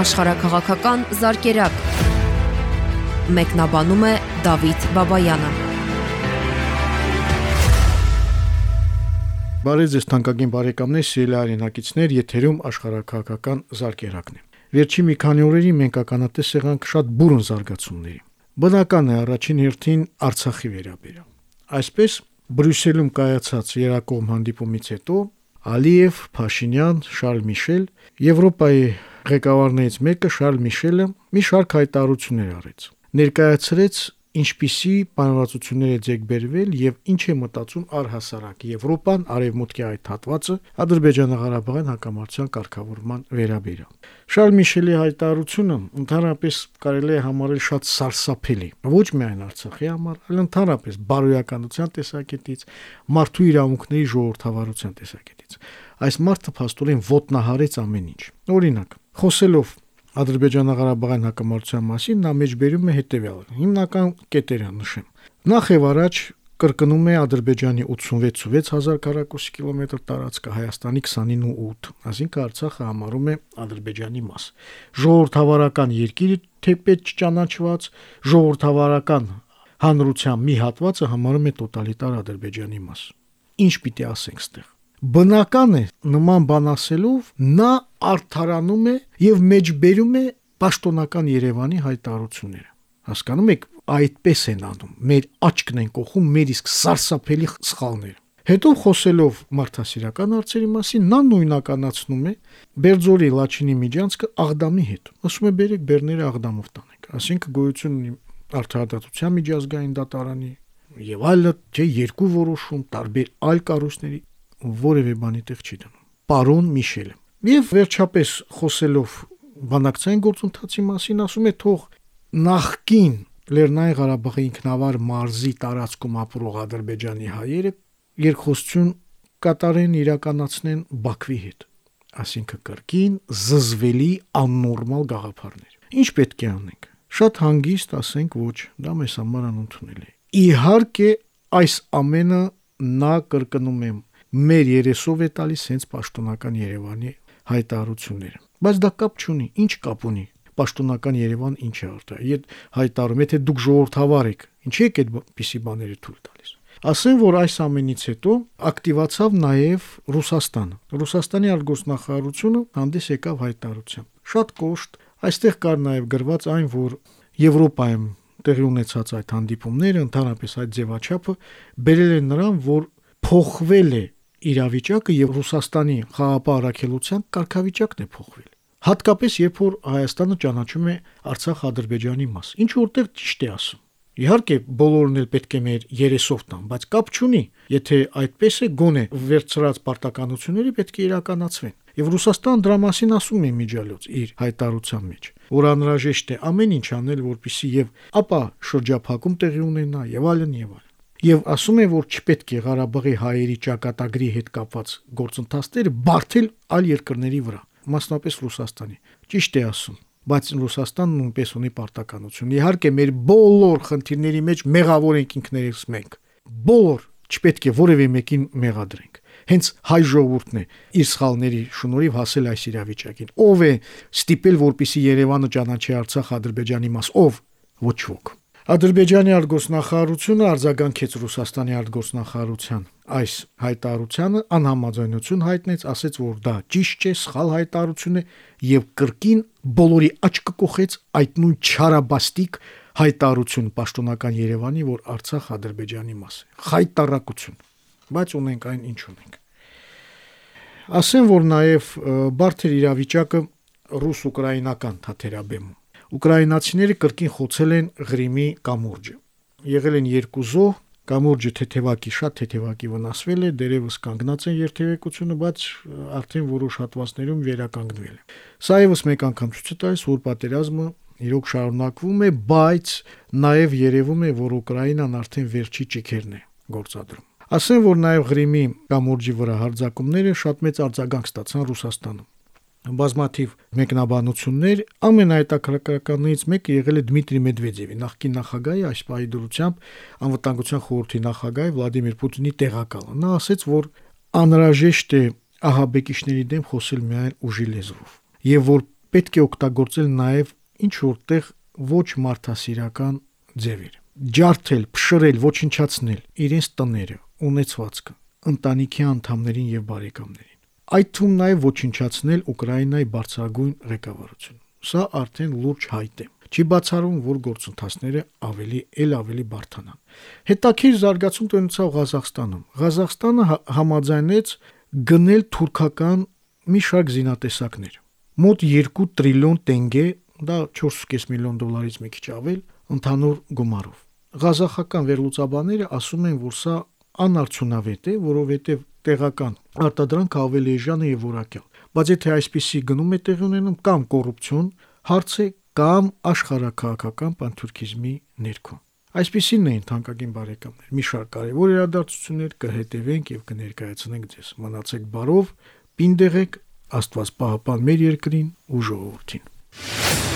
աշխարհակղական զարգերակ։ Մեկնաբանում է Դավիթ Բաբայանը։ Բարև ձեզ թանկագին բարեկամներ, սիրելի հայրենակիցներ, եթերում աշխարհակղական զարգերակն է։ Վերջի մի քանի օրերի մենք ականատես եղանք շատ բուրըն զարգացումների։ Բնական է առաջին հերթին Արցախի վերաբերյալ։ Այսպես Բրյուսելում կայացած երակողմ հանդիպումից հետո Ալիև, Փաշինյան, Շարլ Միշել, Եվրոպայի ղեկավարներից մեկը Շարլ Միշելը մի շարք հայտարարություններ արեց։ Ներկայացրեց ինչպիսի բանվածություններ է ձեգբերվել եւ ինչ է մտածում առհասարակ Եվրոպան արևմուտքի այդ հատվածը Ադրբեջանա-Ղարաբաղյան հակամարտության կարգավորման վերաբերյալ։ Շարլ Միշելի հայտարարությունը ընդհանրապես կարելի է համարել շատ սարսափելի, ոչ միայն Արցախի համար, այլ ընդհանրապես բարոյականության տեսակետից, մարդու իրավունքների ժողովրդավարության տեսակետից։ Այս մարդը փաստորեն ոտնահարեց ամեն ինչ։ Օրինակ, խոսելով Ադրբեջանա-Ղարաբաղյան հակամարտության մասին նա մեջբերում է հետևյալը։ Հիմնական կետերը նշեմ։ Նախ եւ առաջ կրկնում է Ադրբեջանի 86.6000 քառակուսի կիլոմետր տարածքը, Հայաստանի 29.8, այսինքն Արցախը համարում է Ադրբեջանի մաս։ Ժողովրդավարական երկիրը թեպետ չճանաչված, ժողովրդավարական հանրության մի հատվածը համարում է տոտալիտար Ադրբեջանի մաս։ Ինչ պիտի ասենք ստեղ բնական է նման բան ասելով նա արթարանում է եւ մեջբերում է պաշտոնական Երևանի հայտարարությունները հասկանում եք այդպես են անում մեր աչքն են կողում մեր իսկ սարսափելի սխալները Հետո խոսելով մարդասիրական հարցերի մասին, նա նույնականացնում է Բերձորի Լաչինի միջանցքը Աղդամի հետ։ Ասում է՝ «Բերեք Բերները Աղդամով տանենք»։ Այսինքն գոյություն ունի արդարադատության միջազգային դատարանի եւ այլը, չէ, երկու որոշում տարբեր այլ կառույցների որևէ բանի տեղ չի դնում։ Պարոն Միշելը։ Եվ վերջապես խոսելով բանակցային գործընթացի մասին ասում է թող նախքին Լեռնային Ղարաբաղի ինքնավար մարզի տարածքում ապրող Ադրբեջանի հայերը երկխոսություն կատարեն իրականացնեն Բաքվի հետ ասինքն կրկին զզվելի աննորմալ գաղափարներ։ Ինչ պետք է անենք։ Շատ հանգիստ ասենք ոչ, դա մեզ համար անընդունել է։ Իհարկե այս ամենը նա կրկնում եմ մեր երեսով է տալիս հենց պաշտոնական Երևանի հայտարարությունները։ Բայց դա կապ չունի, ինչ կապ ունի պաշտոնական Երևան ինչ է արտա։ Եդ հայտարարում, եթե դուք ժողովրդավար եք, ինչի եք այդպիսի բաները թույլ տալիս։ Ասեմ, որ այս ամենից հետո ակտիվացավ նաև Ռուսաստանը։ Ռուսաստանի արտգործնախարարությունը հանդես եկավ հայտարարությամբ։ Շատ կոշտ, այստեղ կար նաև գրված այն, որ Եվրոպայում տեղի ունեցած այդ հանդիպումները, ընդհանրապես այդ ձևաչափը բերել են նրան, որ փոխվել է իրավիճակը եւ Ռուսաստանի խաղապահ առաքելության կարգավիճակն է փոխվել։ Հատկապես երբ որ Հայաստանը ճանաչում է Արցախ-Ադրբեջանի մաս։ Ինչ որտեղ ճիշտ է ասում։ Իհարկե բոլորն էլ պետք է մեր երեսով տան, բայց կապ չունի, եթե այդպես է գոնե վերցրած պարտականությունները պետք է իրականացվեն։ Եվ Ռուսաստան դրա մասին ասում է միջալոց իր հայտարարության մեջ, որ անհրաժեշտ է ամեն ինչ անել, որպիսի եւ ապա շրջափակում տեղի ունենա եւ այլն եւ այլն եւ ասում է, որ չպետք է Ղարաբաղի հայերի ճակատագրի հետ կապված գործընթացները բարթել այլ երկրների վրա, մասնապես Ռուսաստանի։ Ճիշտ է ասում, բայց Ռուսաստանն նույնպես ունի պարտականություն։ Իհարկե, մեր բոլոր խնդիրների մեջ մեղավոր ենք ինքներս մենք։ Բոլոր չպետք է որևէ մեկին մեղադրենք հենց հայ ժողովուրդն է իր սխալների շնորհիվ հասել այս իրավիճակին։ Ով է ստիպել, որպիսի Երևանը ճանաչի Արցախ Ադրբեջանի մաս, ով ոչ ոք։ Ադրբեջանի արտգործնախարարությունը արձագանքեց Ռուսաստանի արտգործնախարարության այս հայտարարությանը անհամաձայնություն հայտնեց, ասեց, որ դա ճիշտ չէ, սխալ հայտարարություն է եւ կրկին բոլորի աչքը կողեց այդ նույն չարաբաստիկ հայտարարություն պաշտոնական Երևանի, որ Արցախ Ադրբեջանի մաս է։ Խայտարակություն։ Բայց ունենք այն, ինչ ունենք։ Ասեմ, որ նաև բարթեր իրավիճակը ռուս-ուկրաինական թաթերաբեմում Ուկրաինացիները կրկին խոցել են Ղրիմի կամուրջը։ Եղել են երկու զոհ, կամուրջը թեթևակի շատ թեթևակի վնասվել է, դերևս կանգնած են երթևեկությունը, բայց արդեն որոշ հատվածներում վերականգնվել է։ Սա եւս մեկ անգամ ցույց է տալիս, որ պատերազմը իրոք շարունակվում է, բայց նաև երևում է, որ Ուկրաինան արդեն վերջի ճիքերն է գործադրում։ Ասեմ, որ նաև Ղրիմի կամուրջի վրա հարձակումները շատ մեծ արձագանք ստացան Ռուսաստանում բազմաթիվ մեկնաբանություններ ամենահետաքրքրականներից մեկը եղել է Դմիտրի Մեդվեդևի նախկին նախագահի պահի դրությամբ անվտանգության խորհրդի նախագահ Վլադիմիր Պուտինի տեղակալը նա ասաց որ անհրաժեշտ է ահաբեկիչների դեմ խոսել միայն ուժի լեզվով եւ որ պետք է օգտագործել նաև ինչ որտեղ ոչ մարդասիրական ձևեր։ Ջարդել, փշրել, ոչնչացնել իրենց տները, ունեցվածքը, ընտանիքի անդամներին եւ բարեկամներին։ Այդ թվում նաև ոչնչացնել Ուկրաինայի բարձրագույն ղեկավարությունը։ Սա արդեն լուրջ հայտ է։ Չի բացառում, որ գործընթացները ավելի ել ավելի բարթանան։ Հետաքրիր զարգացում տոնցավ Ղազախստանում։ Ղազախստանը համաձայնեց գնել թուրքական մի շարք զինատեսակներ։ Մոտ 2 տրիլիոն տենգե, դա 4.5 միլիոն դոլարից մի քիչ ավել, ընդհանուր գումարով։ Ղազախական վերլուծաբանները ասում են, որ սա անարդյունավետ է, որովհետև տեղական արտադրանքը ավելի էժան է եւ որակյալ։ Բայց եթե այսպիսի գնում է տեղի ունենում կամ կոռուպցիոն հարց է կամ աշխարհակահաղական պանթուրքիզմի ներքո։ Այսպիսին էին թանկագին բարեկամներ։ Մի շարք կարևոր իրադարձություններ կհետևենք եւ կներկայացնենք ձեզ։ Մնացեք բարով, պինդեղեք, Աստված պահապան մեր երկրին ու ժողովրդին։